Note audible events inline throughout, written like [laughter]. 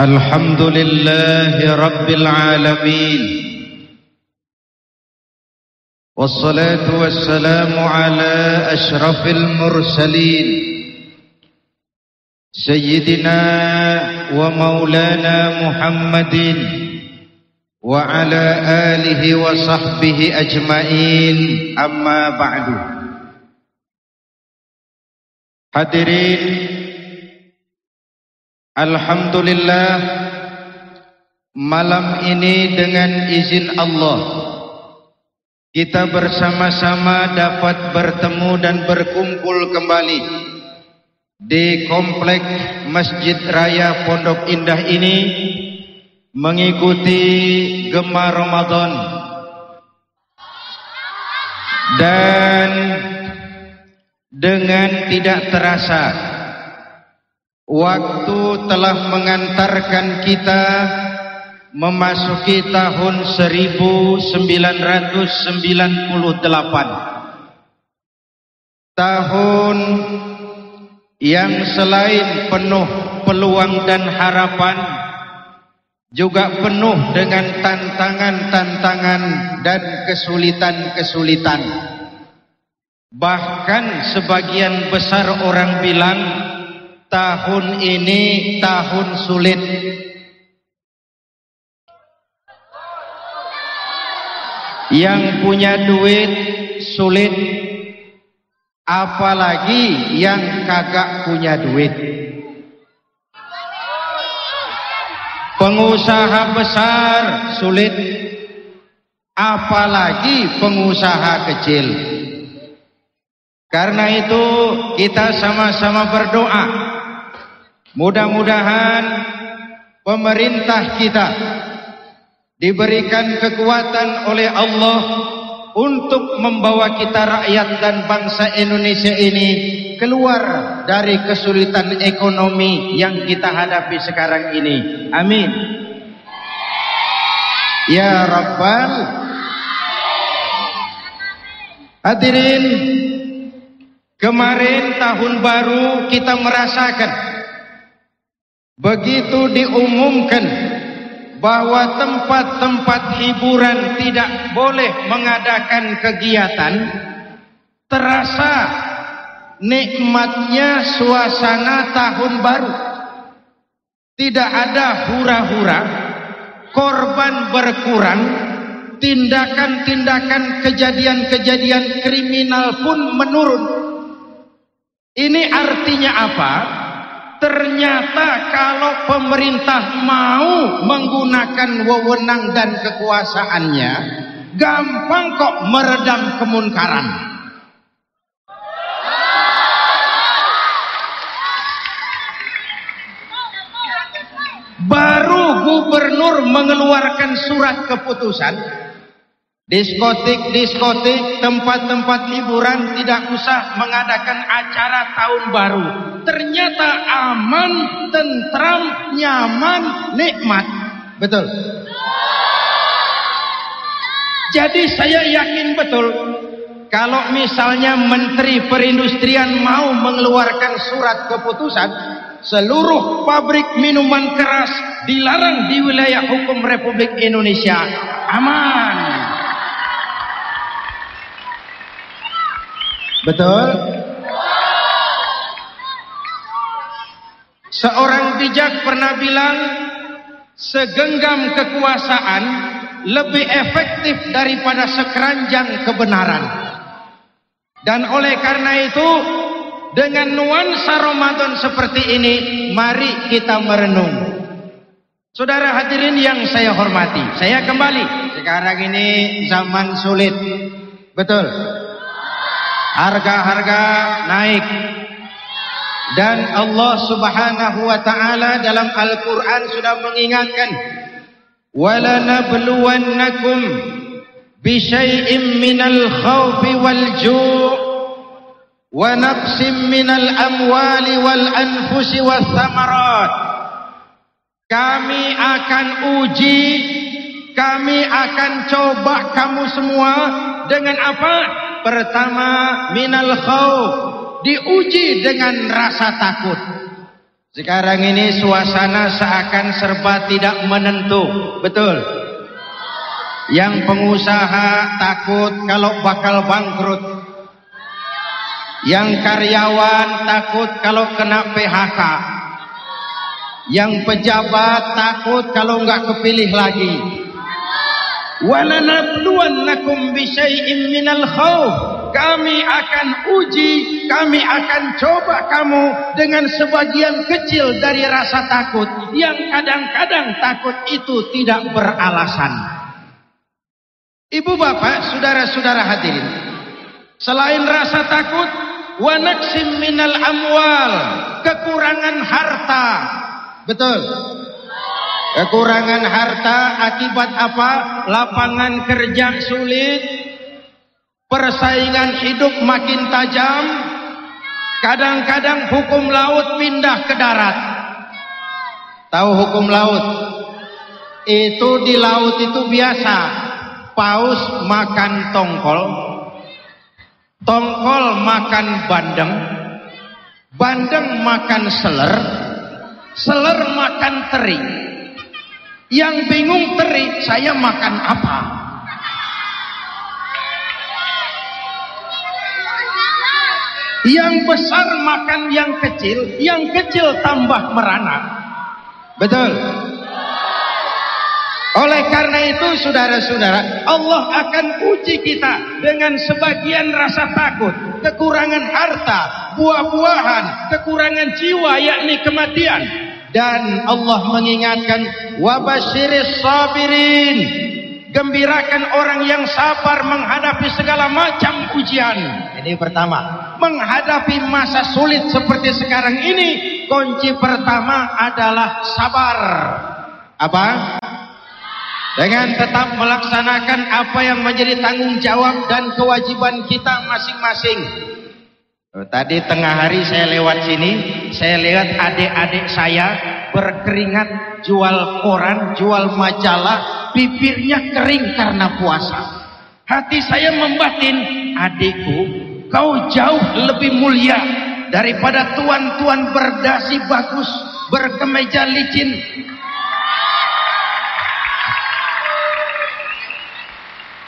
الحمد لله رب العالمين والصلاة والسلام على أشرف المرسلين سيدنا ومولانا محمد وعلى آله وصحبه أجمعين. أما بعد. Hadirin Alhamdulillah Malam ini dengan izin Allah Kita bersama-sama dapat bertemu dan berkumpul kembali Di komplek Masjid Raya Pondok Indah ini Mengikuti Gemar Ramadan. Dan dengan tidak terasa waktu telah mengantarkan kita memasuki tahun 1998 tahun yang selain penuh peluang dan harapan juga penuh dengan tantangan-tantangan dan kesulitan-kesulitan. Bahkan sebagian besar orang bilang tahun ini tahun sulit. Yang punya duit sulit. Apalagi yang kagak punya duit. Pengusaha besar sulit. Apalagi pengusaha kecil. Karena itu kita sama-sama berdoa. Mudah-mudahan pemerintah kita diberikan kekuatan oleh Allah untuk membawa kita rakyat dan bangsa Indonesia ini keluar dari kesulitan ekonomi yang kita hadapi sekarang ini. Amin. Ya Rabbal Hadirin Kemarin tahun baru kita merasakan begitu diumumkan bahwa tempat-tempat hiburan tidak boleh mengadakan kegiatan terasa nikmatnya suasana tahun baru tidak ada hura-hura korban berkurang tindakan-tindakan kejadian-kejadian kriminal pun menurun ini artinya apa? Ternyata kalau pemerintah mau menggunakan wewenang dan kekuasaannya, gampang kok meredam kemunkaran. Baru gubernur mengeluarkan surat keputusan Diskotik-diskotik, tempat-tempat hiburan tidak usah mengadakan acara tahun baru. Ternyata aman, tentram, nyaman, nikmat. Betul. Jadi saya yakin betul kalau misalnya Menteri Perindustrian mau mengeluarkan surat keputusan seluruh pabrik minuman keras dilarang di wilayah hukum Republik Indonesia aman. Betul? Seorang bijak pernah bilang, segenggam kekuasaan lebih efektif daripada sekeranjang kebenaran. Dan oleh karena itu, dengan nuansa Ramadan seperti ini, mari kita merenung. Saudara hadirin yang saya hormati, saya kembali. Sekarang ini zaman sulit. Betul. Harga-harga naik. Dan Allah Subhanahu wa taala dalam Al-Qur'an sudah mengingatkan walanabluwannakum bisyai'im minal khawfi wal ju' wa naqsim minal amwali wal anfusi was samarat kami akan uji kami akan coba kamu semua dengan apa pertama minal khawf diuji dengan rasa takut. Sekarang ini suasana seakan serba tidak menentu, betul? Yang pengusaha takut kalau bakal bangkrut. Yang karyawan takut kalau kena PHK. Yang pejabat takut kalau nggak kepilih lagi. Walanabluwannakum bisyai'im minal khawf kami akan uji, kami akan coba kamu dengan sebagian kecil dari rasa takut yang kadang-kadang takut itu tidak beralasan. Ibu bapak, saudara-saudara hadirin, selain rasa takut, wanaksim minal amwal, kekurangan harta. Betul. Kekurangan harta akibat apa? Lapangan kerja sulit, persaingan hidup makin tajam. Kadang-kadang hukum laut pindah ke darat. Tahu hukum laut? Itu di laut itu biasa. Paus makan tongkol. Tongkol makan bandeng. Bandeng makan seler. Seler makan teri yang bingung teri saya makan apa Yang besar makan yang kecil, yang kecil tambah merana. Betul. Oleh karena itu saudara-saudara, Allah akan uji kita dengan sebagian rasa takut, kekurangan harta, buah-buahan, kekurangan jiwa yakni kematian. Dan Allah mengingatkan wabasyiris sabirin Gembirakan orang yang sabar menghadapi segala macam ujian. Ini pertama. Menghadapi masa sulit seperti sekarang ini, kunci pertama adalah sabar. Apa? Dengan tetap melaksanakan apa yang menjadi tanggung jawab dan kewajiban kita masing-masing. Oh, tadi tengah hari saya lewat sini, saya lihat adik-adik saya berkeringat jual koran, jual majalah, bibirnya kering karena puasa. Hati saya membatin, adikku, kau jauh lebih mulia daripada tuan-tuan berdasi bagus, berkemeja licin.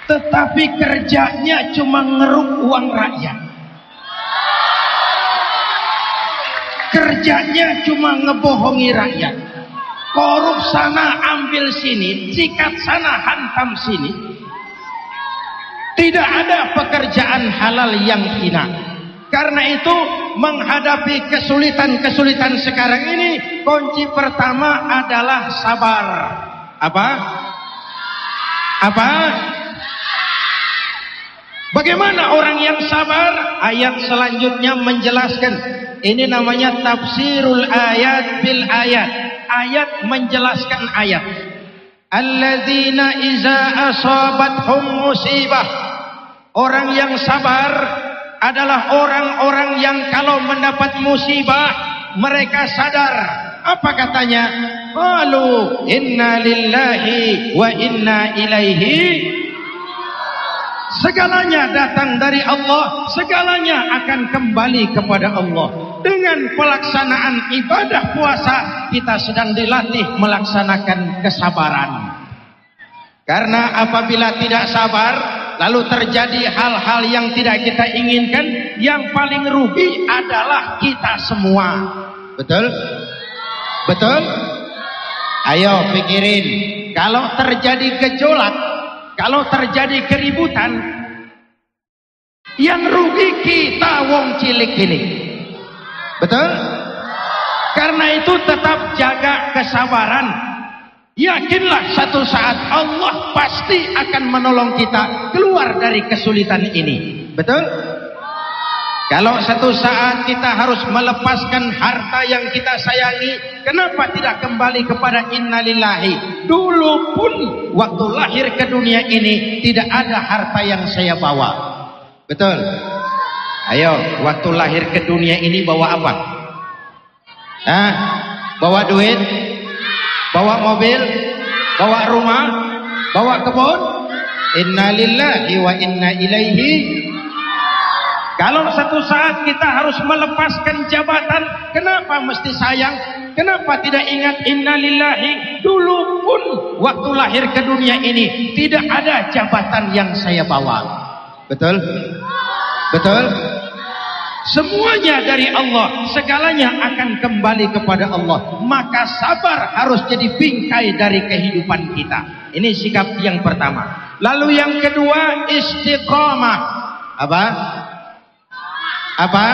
Tetapi kerjanya cuma ngeruk uang rakyat. Kerjanya cuma ngebohongi rakyat. Korup sana ambil sini. Sikat sana hantam sini. Tidak ada pekerjaan halal yang hina. Karena itu menghadapi kesulitan-kesulitan sekarang ini kunci pertama adalah sabar. Apa? Apa? Bagaimana orang yang sabar? Ayat selanjutnya menjelaskan ini namanya tafsirul ayat bil ayat ayat menjelaskan ayat. Alladzina iza asabathum musibah. Orang yang sabar adalah orang-orang yang kalau mendapat musibah mereka sadar. Apa katanya? Qalu inna lillahi wa inna ilaihi Segalanya datang dari Allah, segalanya akan kembali kepada Allah dengan pelaksanaan ibadah puasa kita sedang dilatih melaksanakan kesabaran karena apabila tidak sabar lalu terjadi hal-hal yang tidak kita inginkan yang paling rugi adalah kita semua betul? betul? ayo pikirin kalau terjadi gejolak kalau terjadi keributan yang rugi kita wong cilik ini Betul? Karena itu tetap jaga kesabaran. Yakinlah satu saat Allah pasti akan menolong kita keluar dari kesulitan ini. Betul? Kalau satu saat kita harus melepaskan harta yang kita sayangi, kenapa tidak kembali kepada innalillahi? Dulu pun waktu lahir ke dunia ini tidak ada harta yang saya bawa. Betul? Ayo, waktu lahir ke dunia ini bawa apa? Hah? Bawa duit? Bawa mobil? Bawa rumah? Bawa kebun? Innalillahi wa inna ilaihi kalau satu saat kita harus melepaskan jabatan, kenapa mesti sayang? Kenapa tidak ingat innalillahi? Dulu pun waktu lahir ke dunia ini tidak ada jabatan yang saya bawa. Betul? Betul? Semuanya dari Allah, segalanya akan kembali kepada Allah. Maka sabar harus jadi bingkai dari kehidupan kita. Ini sikap yang pertama. Lalu yang kedua istiqamah. Apa? Apa?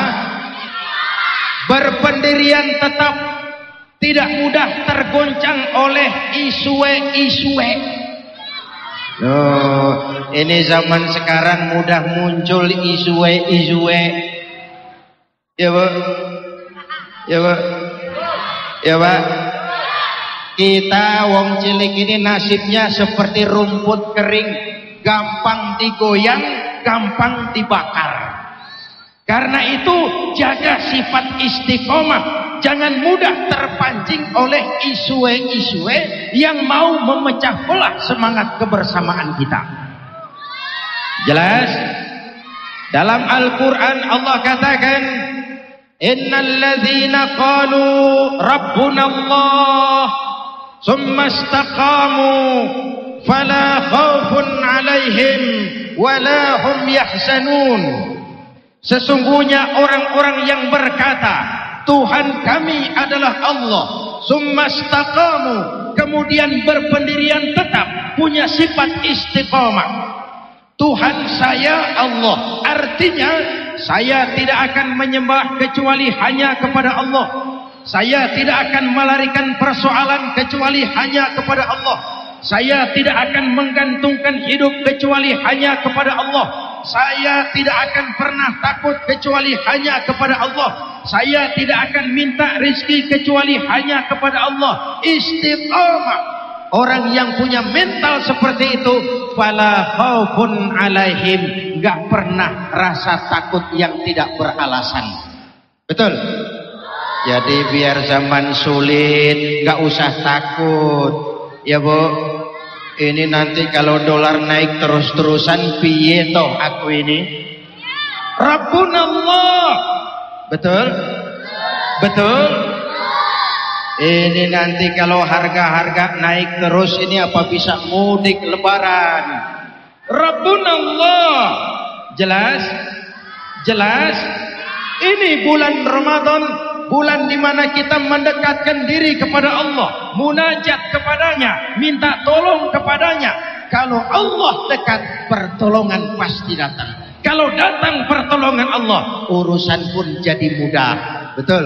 Berpendirian tetap tidak mudah tergoncang oleh isue-isue Loh, ini zaman sekarang mudah muncul isue-isue ya bu ya bu ya pak. Kita wong cilik ini nasibnya seperti rumput kering. Gampang digoyang gampang dibakar karena itu jaga sifat istiqomah. Jangan mudah terpancing oleh isue-isue yang mau memecah belah semangat kebersamaan kita. Jelas? Dalam Al-Quran Allah katakan, Innal ladhina qalu Rabbuna Allah Summa istaqamu Fala khawfun alaihim Wala hum yahzanun Sesungguhnya orang-orang yang berkata, Tuhan kami adalah Allah. Summastaqamu. Kemudian berpendirian tetap. Punya sifat istiqamah. Tuhan saya Allah. Artinya, saya tidak akan menyembah kecuali hanya kepada Allah. Saya tidak akan melarikan persoalan kecuali hanya kepada Allah. Saya tidak akan menggantungkan hidup kecuali hanya kepada Allah saya tidak akan pernah takut kecuali hanya kepada Allah. Saya tidak akan minta rezeki kecuali hanya kepada Allah. Istiqamah. Orang yang punya mental seperti itu, fala khaufun alaihim, enggak pernah rasa takut yang tidak beralasan. Betul? Jadi biar zaman sulit, enggak usah takut. Ya, Bu ini nanti kalau dolar naik terus-terusan piye toh aku ini? Rabbun Allah. Betul? Betul? Ini nanti kalau harga-harga naik terus ini apa bisa mudik lebaran? Rabbun Allah. Jelas? Jelas? Ini bulan Ramadan bulan di mana kita mendekatkan diri kepada Allah, munajat kepadanya, minta tolong kepadanya. Kalau Allah dekat, pertolongan pasti datang. Kalau datang pertolongan Allah, urusan pun jadi mudah. Betul?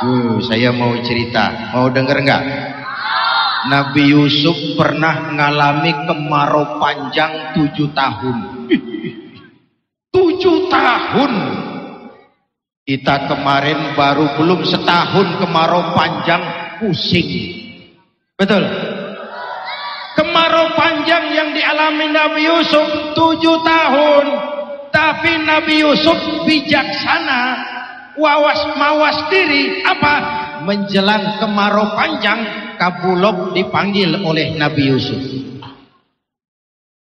Uh, saya mau cerita, mau dengar enggak? Nabi Yusuf pernah mengalami kemarau panjang tujuh tahun. [laughs] Tujuh tahun kita kemarin baru belum setahun kemarau panjang pusing. Betul? Kemarau panjang yang dialami Nabi Yusuf tujuh tahun. Tapi Nabi Yusuf bijaksana. Wawas mawas diri. Apa? Menjelang kemarau panjang. Kabulok dipanggil oleh Nabi Yusuf.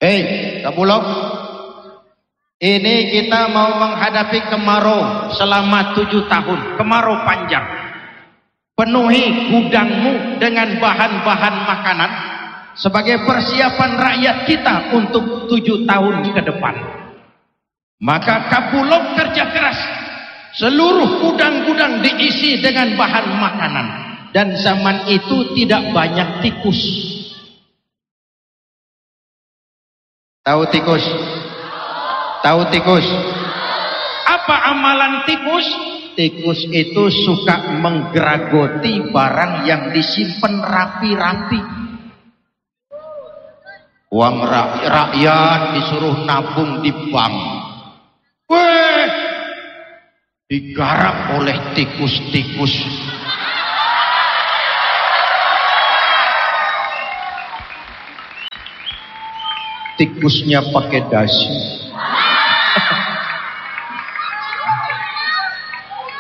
Hei, Kabulok. Ini kita mau menghadapi kemarau selama tujuh tahun, kemarau panjang. Penuhi gudangmu dengan bahan-bahan makanan sebagai persiapan rakyat kita untuk tujuh tahun ke depan. Maka Kabulok kerja keras. Seluruh gudang-gudang diisi dengan bahan makanan. Dan zaman itu tidak banyak tikus. Tahu tikus? Tahu tikus? Apa amalan tikus? Tikus itu suka menggeragoti barang yang disimpan rapi-rapi. Uang rakyat disuruh nabung di bank. Weh, digarap oleh tikus-tikus tikusnya pakai dasi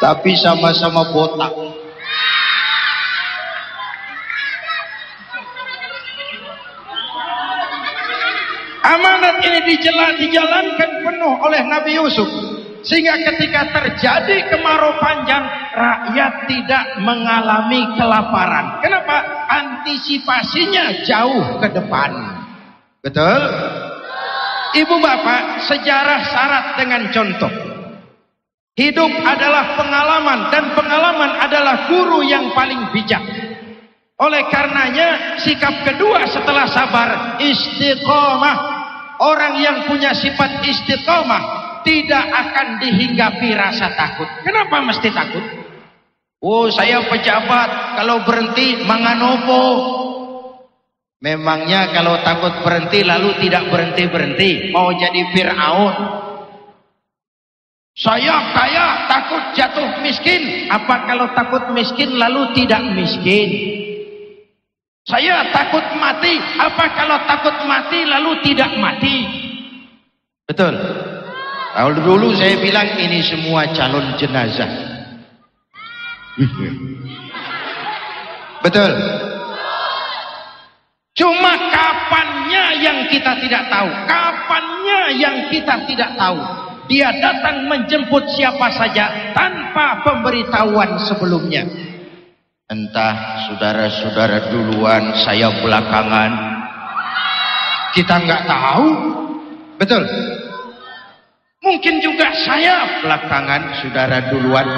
tapi sama-sama botak. Amanat ini dijalan, dijalankan penuh oleh Nabi Yusuf. Sehingga ketika terjadi kemarau panjang rakyat tidak mengalami kelaparan. Kenapa? Antisipasinya jauh ke depan. Betul? Ibu bapak sejarah syarat dengan contoh hidup adalah pengalaman dan pengalaman adalah guru yang paling bijak oleh karenanya sikap kedua setelah sabar istiqomah orang yang punya sifat istiqomah tidak akan dihinggapi rasa takut. Kenapa mesti takut? Oh, saya pejabat, kalau berhenti manganopo. Memangnya kalau takut berhenti lalu tidak berhenti-berhenti, mau jadi Fir'aun. Saya kaya, takut jatuh miskin. Apa kalau takut miskin lalu tidak miskin? Saya takut mati. Apa kalau takut mati lalu tidak mati? Betul. Kalau dulu saya bilang ini semua calon jenazah. Betul. Cuma kapannya yang kita tidak tahu. Kapannya yang kita tidak tahu. Dia datang menjemput siapa saja tanpa pemberitahuan sebelumnya. Entah saudara-saudara duluan, saya belakangan. Kita nggak tahu. Betul. Mungkin juga saya belakangan saudara duluan.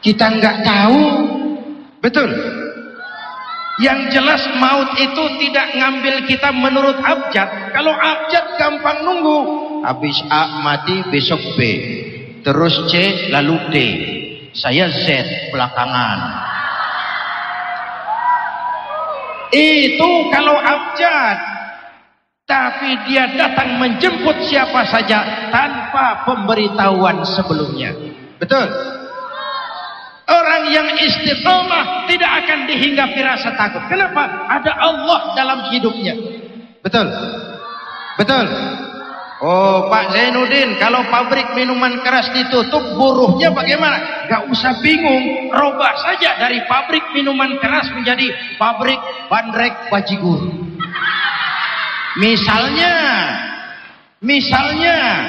Kita nggak tahu. Betul. Yang jelas maut itu tidak ngambil kita menurut abjad. Kalau abjad gampang nunggu. Habis A mati besok B. Terus C lalu D. Saya Z belakangan. Itu kalau abjad. Tapi dia datang menjemput siapa saja tanpa pemberitahuan sebelumnya. Betul? Orang yang istiqomah tidak akan dihinggapi rasa takut. Kenapa? Ada Allah dalam hidupnya. Betul? Betul? Oh Pak Zainuddin, kalau pabrik minuman keras ditutup, buruhnya bagaimana? Gak usah bingung, robah saja dari pabrik minuman keras menjadi pabrik bandrek bajigur. Misalnya, misalnya,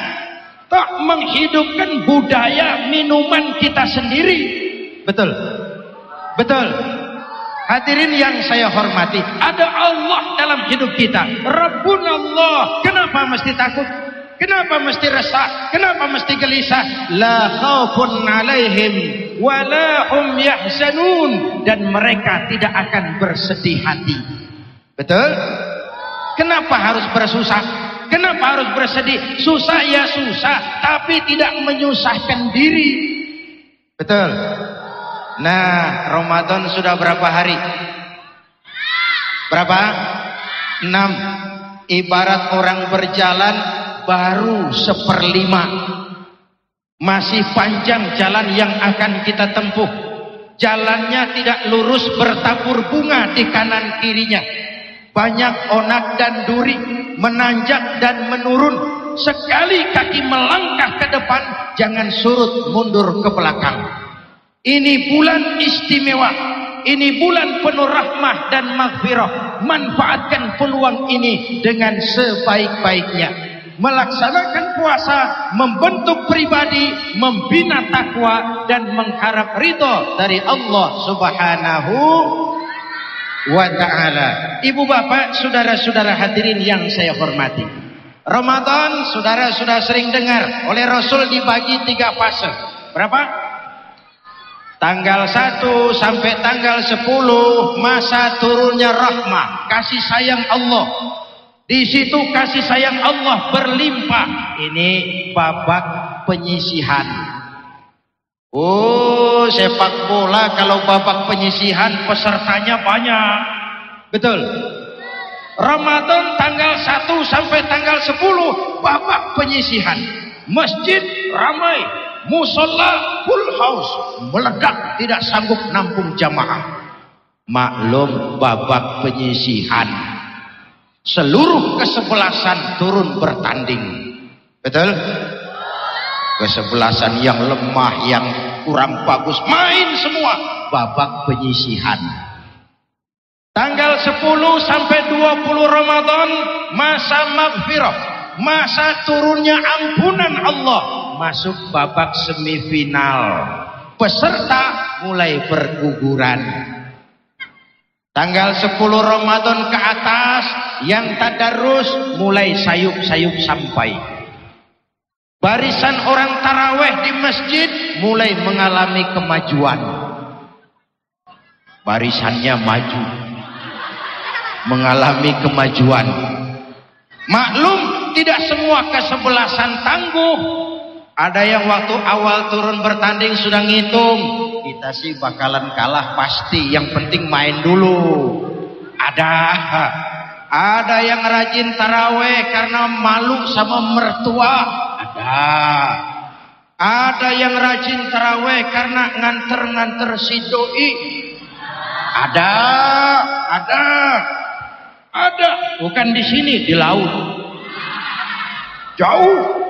tak menghidupkan budaya minuman kita sendiri. Betul, betul. Hadirin yang saya hormati, ada Allah dalam hidup kita. Rabbun Allah. Kenapa mesti takut? Kenapa mesti resah? Kenapa mesti gelisah? La khaufun alaihim wa la hum yahzanun dan mereka tidak akan bersedih hati. Betul? Kenapa harus bersusah? Kenapa harus bersedih? Susah ya susah, tapi tidak menyusahkan diri. Betul. Nah, Ramadan sudah berapa hari? Berapa? Enam. Ibarat orang berjalan baru seperlima. Masih panjang jalan yang akan kita tempuh. Jalannya tidak lurus bertabur bunga di kanan kirinya banyak onak dan duri menanjak dan menurun sekali kaki melangkah ke depan jangan surut mundur ke belakang ini bulan istimewa ini bulan penuh rahmah dan maghfirah manfaatkan peluang ini dengan sebaik-baiknya melaksanakan puasa membentuk pribadi membina takwa dan mengharap ridho dari Allah subhanahu wa ta'ala. Ibu bapak, saudara-saudara hadirin yang saya hormati. Ramadan, saudara sudah sering dengar oleh Rasul dibagi tiga fase. Berapa? Tanggal 1 sampai tanggal 10 masa turunnya rahmah, kasih sayang Allah. Di situ kasih sayang Allah berlimpah. Ini babak penyisihan. Oh, sepak bola kalau babak penyisihan pesertanya banyak. Betul. Ramadan tanggal 1 sampai tanggal 10 babak penyisihan. masjid ramai musola full house. Meledak tidak sanggup nampung jamaah. Maklum babak penyisihan. Seluruh kesebelasan turun bertanding. Betul? Kesebelasan yang lemah yang kurang bagus. Main semua. Babak penyisihan. Tanggal 10 sampai 20 Ramadan masa maghfirah. Masa turunnya ampunan Allah masuk babak semifinal. Peserta mulai berguguran tanggal 10 Ramadan ke atas yang tadarus mulai sayup-sayup sampai. Barisan orang taraweh di masjid mulai mengalami kemajuan. Barisannya maju. Mengalami kemajuan. Maklum tidak semua kesebelasan tangguh ada yang waktu awal turun bertanding sudah ngitung. Kita sih bakalan kalah pasti. Yang penting main dulu. Ada. Ada yang rajin taraweh karena malu sama mertua. Ada. Ada yang rajin taraweh karena nganter-nganter si doi. Ada. Ada. Ada. Bukan di sini di laut. Jauh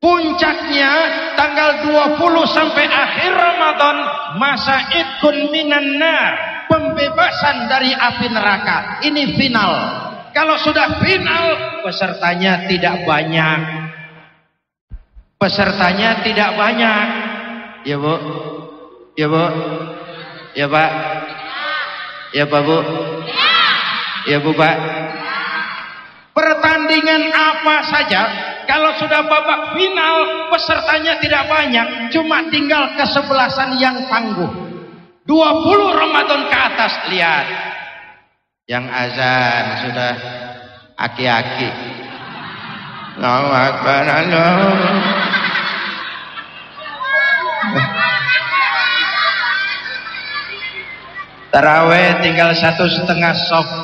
puncaknya tanggal 20 sampai akhir Ramadan masa idkun minan nar pembebasan dari api neraka. Ini final. Kalau sudah final pesertanya tidak banyak. Pesertanya tidak banyak. Ya bu. Ya bu. Ya pak. Ya pak bu. Ya bu pak. Pertandingan apa saja kalau sudah babak final pesertanya tidak banyak cuma tinggal kesebelasan yang tangguh. 20 Ramadan ke atas lihat. Yang azan sudah. Aki-aki. Taraweh tinggal satu setengah soft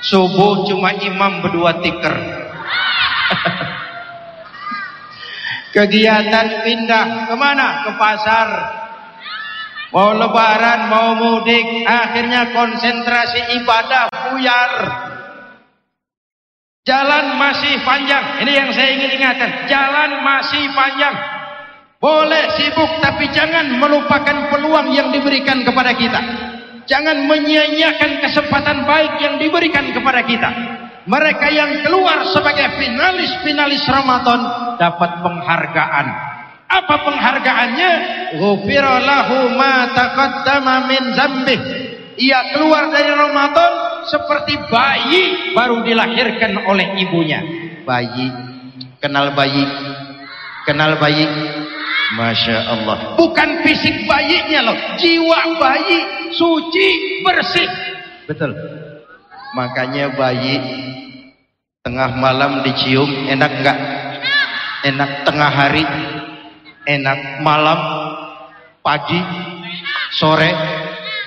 Subuh cuma imam berdua tiker. [laughs] Kegiatan pindah ke mana? Ke pasar. Mau lebaran, mau mudik, akhirnya konsentrasi ibadah buyar. Jalan masih panjang. Ini yang saya ingin ingatkan. Jalan masih panjang. Boleh sibuk tapi jangan melupakan peluang yang diberikan kepada kita. Jangan menyia-nyiakan kesempatan baik yang diberikan kepada kita. Mereka yang keluar sebagai finalis-finalis Ramadan dapat penghargaan. Apa penghargaannya? Ghufira lahu ma taqaddama min zambih. Ia keluar dari Ramadan seperti bayi baru dilahirkan oleh ibunya. Bayi, kenal bayi, kenal bayi. Masya Allah. Bukan fisik bayinya loh, jiwa bayi suci bersih. Betul. Makanya bayi tengah malam dicium enak enggak? Enak tengah hari, enak malam, pagi, sore.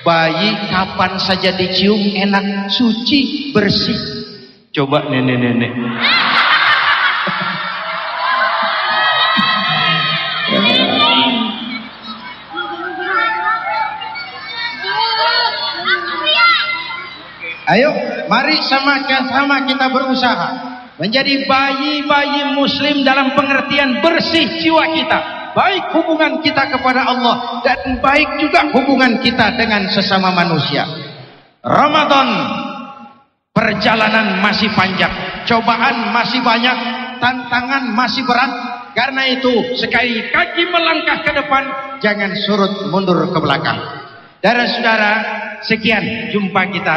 Bayi kapan saja dicium enak, suci, bersih. Coba nenek-nenek. Ayo, mari sama-sama kita berusaha menjadi bayi-bayi muslim dalam pengertian bersih jiwa kita. Baik hubungan kita kepada Allah dan baik juga hubungan kita dengan sesama manusia. Ramadan perjalanan masih panjang, cobaan masih banyak, tantangan masih berat. Karena itu, sekali kaki melangkah ke depan, jangan surut mundur ke belakang. Saudara-saudara, sekian jumpa kita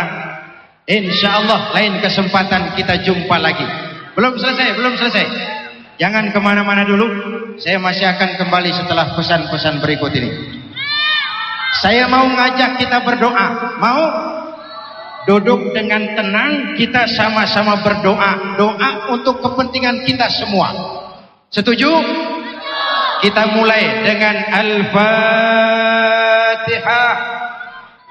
Insya Allah lain kesempatan kita jumpa lagi. Belum selesai, belum selesai. Jangan ke mana-mana dulu. Saya masih akan kembali setelah pesan-pesan berikut ini. Saya mau ngajak kita berdoa. Mau? Duduk dengan tenang, kita sama-sama berdoa. Doa untuk kepentingan kita semua. Setuju? Kita mulai dengan Al-Fatihah.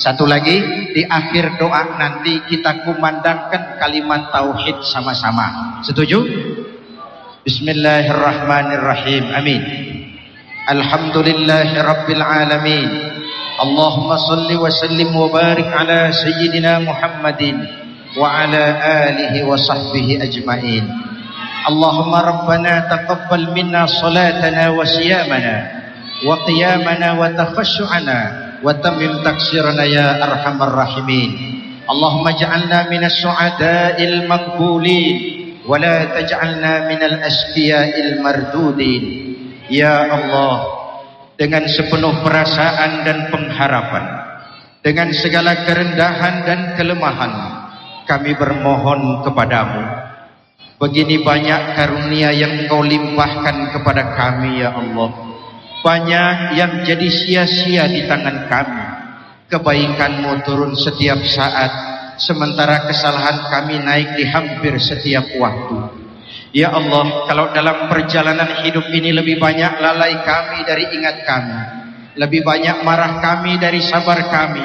Satu lagi di akhir doa nanti kita kumandangkan kalimat tauhid sama-sama. Setuju? Bismillahirrahmanirrahim. Amin. Alhamdulillahi rabbil alamin. Allahumma salli wa sallim wa barik ala sayyidina Muhammadin wa ala alihi wa sahbihi ajma'in. Allahumma rabbana taqabbal minna salatana wa siyamana wa qiyamana wa takhashu'ana wa tamim taksirna ya arhamar rahimin Allahumma ja'alna minas su'ada'il maqbulin wa la taj'alna minal asqiya'il mardudin ya Allah dengan sepenuh perasaan dan pengharapan dengan segala kerendahan dan kelemahan kami bermohon kepadamu. Begini banyak karunia yang kau limpahkan kepada kami ya Allah banyak yang jadi sia-sia di tangan kami. Kebaikanmu turun setiap saat, sementara kesalahan kami naik di hampir setiap waktu. Ya Allah, kalau dalam perjalanan hidup ini lebih banyak lalai kami dari ingat kami. Lebih banyak marah kami dari sabar kami.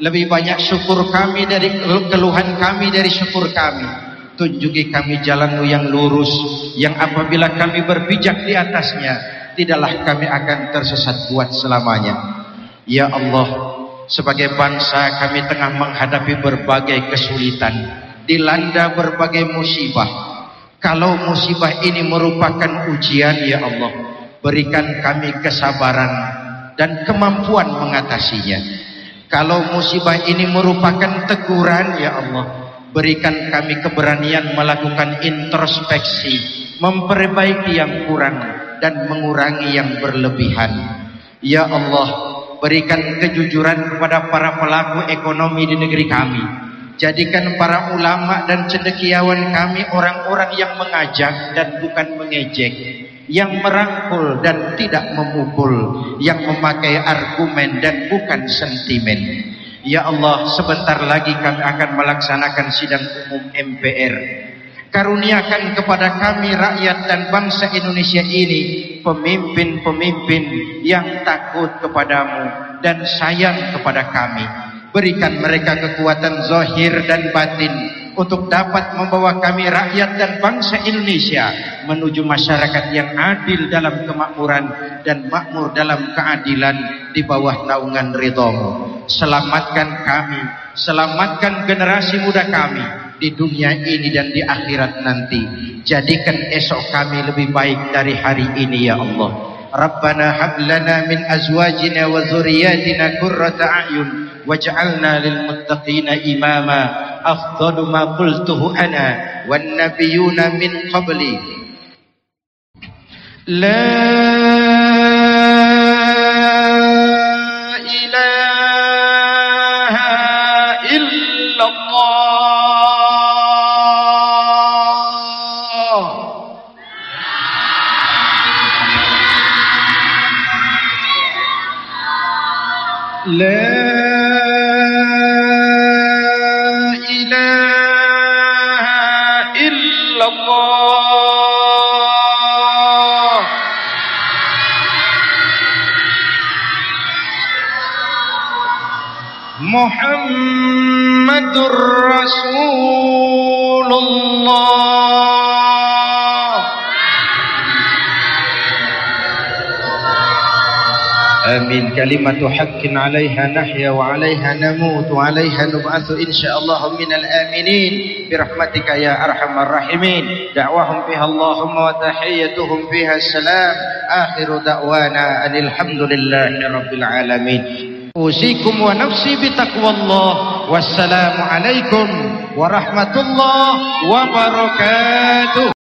Lebih banyak syukur kami dari keluhan kami dari syukur kami. Tunjuki kami jalanmu yang lurus, yang apabila kami berpijak di atasnya, tidaklah kami akan tersesat buat selamanya. Ya Allah, sebagai bangsa kami tengah menghadapi berbagai kesulitan, dilanda berbagai musibah. Kalau musibah ini merupakan ujian, ya Allah, berikan kami kesabaran dan kemampuan mengatasinya. Kalau musibah ini merupakan teguran, ya Allah, berikan kami keberanian melakukan introspeksi, memperbaiki yang kurang dan mengurangi yang berlebihan. Ya Allah, berikan kejujuran kepada para pelaku ekonomi di negeri kami. Jadikan para ulama dan cendekiawan kami orang-orang yang mengajak dan bukan mengejek, yang merangkul dan tidak memukul, yang memakai argumen dan bukan sentimen. Ya Allah, sebentar lagi kami akan melaksanakan sidang umum MPR Karuniakan kepada kami rakyat dan bangsa Indonesia ini pemimpin-pemimpin yang takut kepadamu dan sayang kepada kami. Berikan mereka kekuatan zahir dan batin untuk dapat membawa kami rakyat dan bangsa Indonesia menuju masyarakat yang adil dalam kemakmuran dan makmur dalam keadilan di bawah naungan ridhamu. Selamatkan kami, selamatkan generasi muda kami di dunia ini dan di akhirat nanti. Jadikan esok kami lebih baik dari hari ini ya Allah. Rabbana hab lana min azwajina wa dzurriyyatina qurrata a'yun waj'alna lil muttaqina imama. Afdalu ma qultuhu ana wan nabiyyuna min qabli. La كلمة حق عليها نحيا وعليها نموت وعليها نبعث إن شاء الله من الآمنين. برحمتك يا أرحم الراحمين. دعواهم بها اللهم وتحيتهم بها السلام. آخر دعوانا أن الحمد لله رب العالمين. أوصيكم ونفسي بتقوى الله. والسلام عليكم ورحمة الله وبركاته.